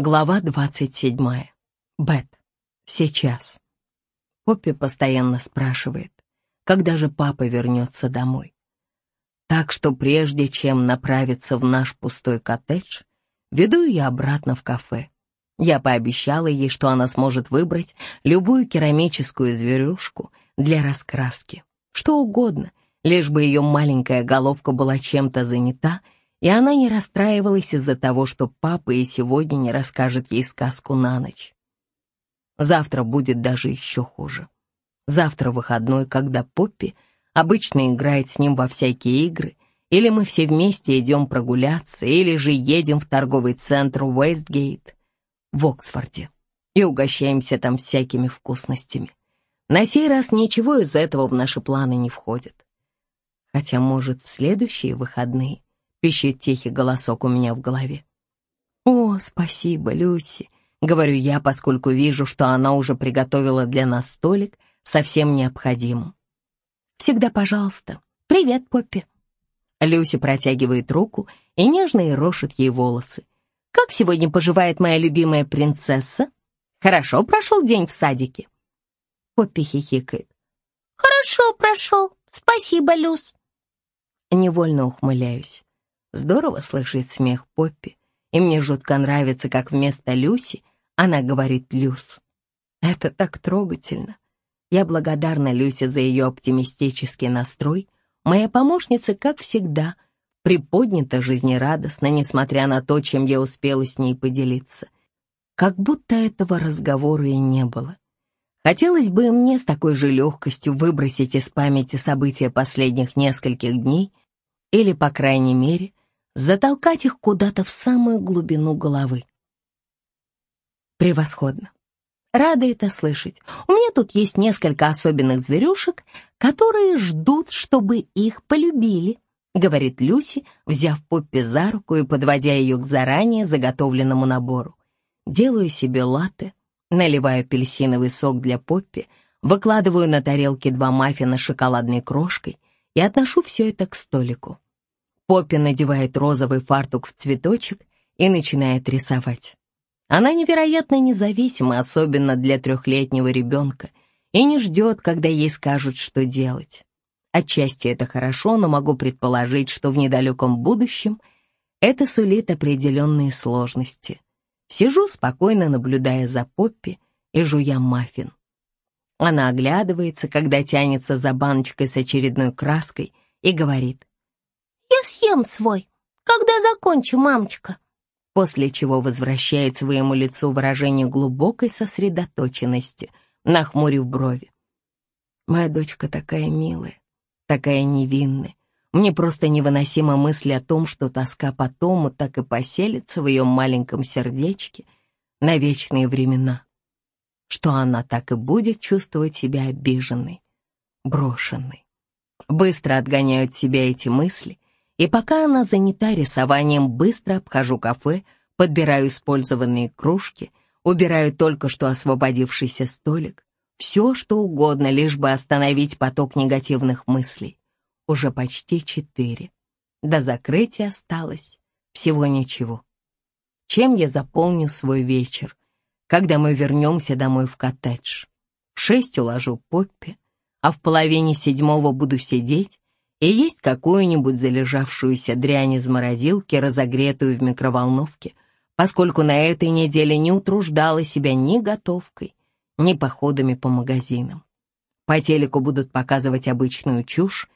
Глава двадцать седьмая. Бет. Сейчас. Поппи постоянно спрашивает, когда же папа вернется домой. Так что прежде чем направиться в наш пустой коттедж, веду ее обратно в кафе. Я пообещала ей, что она сможет выбрать любую керамическую зверюшку для раскраски. Что угодно, лишь бы ее маленькая головка была чем-то занята, и она не расстраивалась из-за того, что папа и сегодня не расскажет ей сказку на ночь. Завтра будет даже еще хуже. Завтра выходной, когда Поппи обычно играет с ним во всякие игры, или мы все вместе идем прогуляться, или же едем в торговый центр Уэстгейт в Оксфорде и угощаемся там всякими вкусностями. На сей раз ничего из этого в наши планы не входит. Хотя, может, в следующие выходные пищит тихий голосок у меня в голове. «О, спасибо, Люси», — говорю я, поскольку вижу, что она уже приготовила для нас столик со всем необходимым. «Всегда пожалуйста. Привет, Поппи». Люси протягивает руку и нежно ерошит ей волосы. «Как сегодня поживает моя любимая принцесса? Хорошо прошел день в садике?» Поппи хихикает. «Хорошо прошел. Спасибо, Люс». Невольно ухмыляюсь. Здорово слышать смех Поппи, и мне жутко нравится, как вместо Люси она говорит Люс. Это так трогательно. Я благодарна Люсе за ее оптимистический настрой. Моя помощница, как всегда, приподнята жизнерадостно, несмотря на то, чем я успела с ней поделиться. Как будто этого разговора и не было. Хотелось бы мне с такой же легкостью выбросить из памяти события последних нескольких дней или, по крайней мере, затолкать их куда-то в самую глубину головы. Превосходно. Рада это слышать. У меня тут есть несколько особенных зверюшек, которые ждут, чтобы их полюбили, говорит Люси, взяв Поппи за руку и подводя ее к заранее заготовленному набору. Делаю себе латте, наливаю апельсиновый сок для Поппи, выкладываю на тарелке два маффина с шоколадной крошкой и отношу все это к столику. Поппи надевает розовый фартук в цветочек и начинает рисовать. Она невероятно независима, особенно для трехлетнего ребенка, и не ждет, когда ей скажут, что делать. Отчасти это хорошо, но могу предположить, что в недалеком будущем это сулит определенные сложности. Сижу спокойно, наблюдая за Поппи и жуя маффин. Она оглядывается, когда тянется за баночкой с очередной краской и говорит, «Я съем свой, когда закончу, мамочка» после чего возвращает своему лицу выражение глубокой сосредоточенности, нахмурив брови. «Моя дочка такая милая, такая невинная. Мне просто невыносима мысль о том, что тоска по Тому так и поселится в ее маленьком сердечке на вечные времена, что она так и будет чувствовать себя обиженной, брошенной. Быстро отгоняют себя эти мысли — и пока она занята рисованием, быстро обхожу кафе, подбираю использованные кружки, убираю только что освободившийся столик. Все, что угодно, лишь бы остановить поток негативных мыслей. Уже почти четыре. До закрытия осталось всего ничего. Чем я заполню свой вечер, когда мы вернемся домой в коттедж? В шесть уложу Поппи, а в половине седьмого буду сидеть и есть какую-нибудь залежавшуюся дрянь из морозилки, разогретую в микроволновке, поскольку на этой неделе не утруждала себя ни готовкой, ни походами по магазинам. По телеку будут показывать обычную чушь,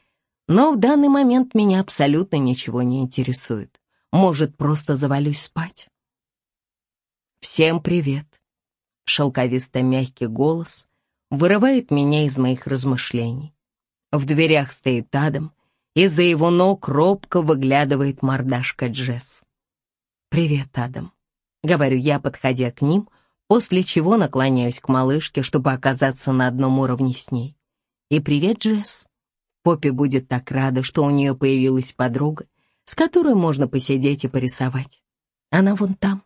но в данный момент меня абсолютно ничего не интересует. Может, просто завалюсь спать? Всем привет. Шелковисто-мягкий голос вырывает меня из моих размышлений. В дверях стоит Адам, из-за его ног робко выглядывает мордашка Джесс. «Привет, Адам», — говорю я, подходя к ним, после чего наклоняюсь к малышке, чтобы оказаться на одном уровне с ней. «И привет, Джесс». Поппи будет так рада, что у нее появилась подруга, с которой можно посидеть и порисовать. Она вон там.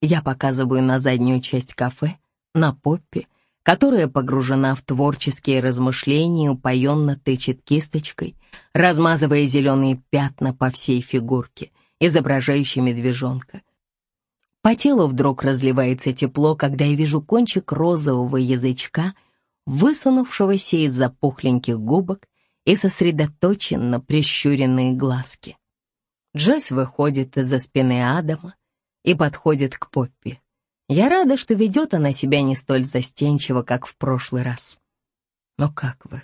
Я показываю на заднюю часть кафе, на Поппи, которая погружена в творческие размышления упоенно тычет кисточкой, размазывая зеленые пятна по всей фигурке, изображающей медвежонка. По телу вдруг разливается тепло, когда я вижу кончик розового язычка, высунувшегося из-за пухленьких губок и сосредоточенно прищуренные глазки. Джесс выходит из-за спины Адама и подходит к Поппи. Я рада, что ведет она себя не столь застенчиво, как в прошлый раз. «Ну как вы?»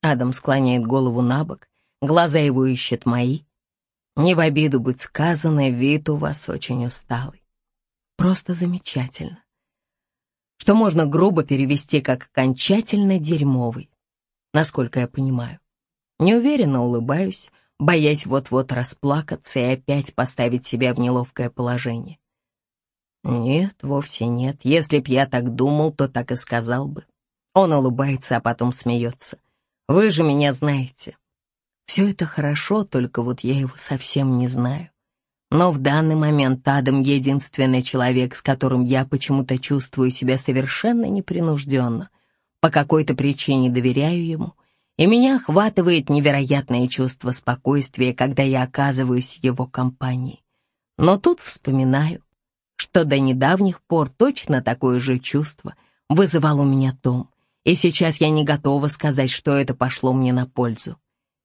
Адам склоняет голову на бок, глаза его ищут мои. Не в обиду быть сказано, вид у вас очень усталый. Просто замечательно. Что можно грубо перевести как окончательно дерьмовый, насколько я понимаю. Неуверенно улыбаюсь, боясь вот-вот расплакаться и опять поставить себя в неловкое положение. Нет, вовсе нет. Если б я так думал, то так и сказал бы. Он улыбается, а потом смеется. Вы же меня знаете. Все это хорошо, только вот я его совсем не знаю. Но в данный момент Адам — единственный человек, с которым я почему-то чувствую себя совершенно непринужденно. По какой-то причине доверяю ему — и меня охватывает невероятное чувство спокойствия, когда я оказываюсь в его компании. Но тут вспоминаю, что до недавних пор точно такое же чувство вызывал у меня Том, и сейчас я не готова сказать, что это пошло мне на пользу.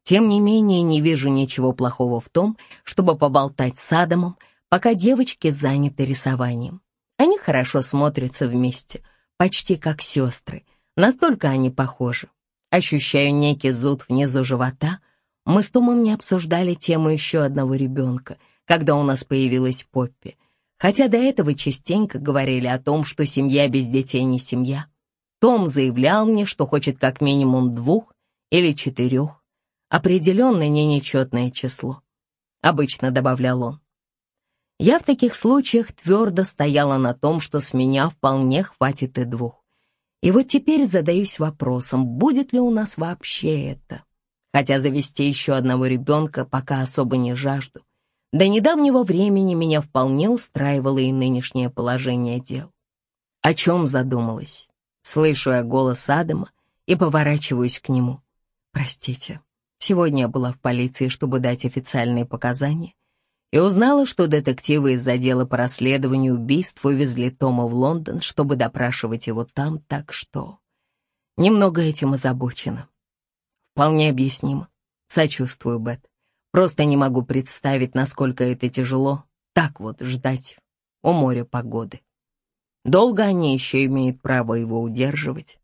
Тем не менее, не вижу ничего плохого в том, чтобы поболтать с Адамом, пока девочки заняты рисованием. Они хорошо смотрятся вместе, почти как сестры, настолько они похожи. Ощущаю некий зуд внизу живота. Мы с Томом не обсуждали тему еще одного ребенка, когда у нас появилась Поппи. Хотя до этого частенько говорили о том, что семья без детей не семья. Том заявлял мне, что хочет как минимум двух или четырех. Определенно не нечетное число. Обычно добавлял он. Я в таких случаях твердо стояла на том, что с меня вполне хватит и двух. И вот теперь задаюсь вопросом, будет ли у нас вообще это. Хотя завести еще одного ребенка пока особо не жажду. До недавнего времени меня вполне устраивало и нынешнее положение дел. О чем задумалась? Слышу я голос Адама и поворачиваюсь к нему. Простите, сегодня я была в полиции, чтобы дать официальные показания, и узнала, что детективы из отдела по расследованию убийств увезли Тома в Лондон, чтобы допрашивать его там, так что... Немного этим озабочена. Вполне объяснимо. Сочувствую, Бет. Просто не могу представить, насколько это тяжело так вот ждать у моря погоды. Долго они еще имеют право его удерживать?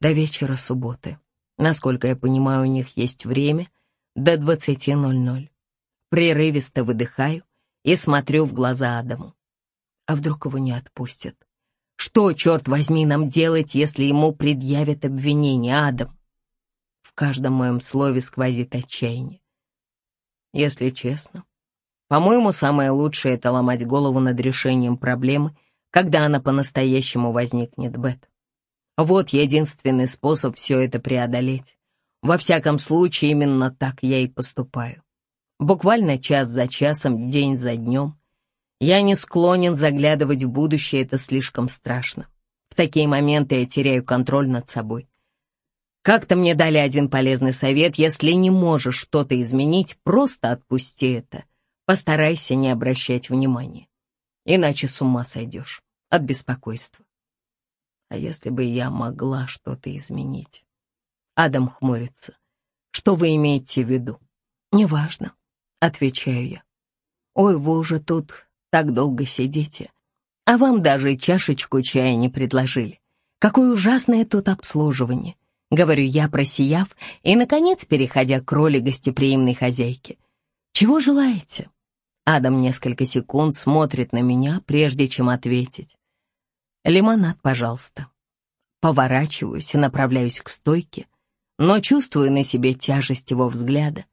До вечера субботы. Насколько я понимаю, у них есть время до 20.00. Прерывисто выдыхаю и смотрю в глаза Адаму. А вдруг его не отпустят? Что, черт возьми, нам делать, если ему предъявят обвинение, Адам? В каждом моем слове сквозит отчаяние. Если честно, по-моему, самое лучшее — это ломать голову над решением проблемы, когда она по-настоящему возникнет, Бет. Вот единственный способ все это преодолеть. Во всяком случае, именно так я и поступаю. Буквально час за часом, день за днем. Я не склонен заглядывать в будущее, это слишком страшно. В такие моменты я теряю контроль над собой. Как-то мне дали один полезный совет, если не можешь что-то изменить, просто отпусти это. Постарайся не обращать внимания. Иначе с ума сойдешь от беспокойства. А если бы я могла что-то изменить? Адам хмурится. Что вы имеете в виду? Неважно. Отвечаю я. Ой, вы уже тут так долго сидите. А вам даже чашечку чая не предложили. Какое ужасное тут обслуживание. Говорю я, просияв, и, наконец, переходя к роли гостеприимной хозяйки. Чего желаете? Адам несколько секунд смотрит на меня, прежде чем ответить. Лимонад, пожалуйста. Поворачиваюсь и направляюсь к стойке, но чувствую на себе тяжесть его взгляда.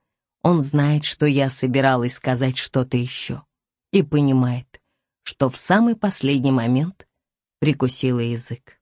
Он знает, что я собиралась сказать что-то еще и понимает, что в самый последний момент прикусила язык.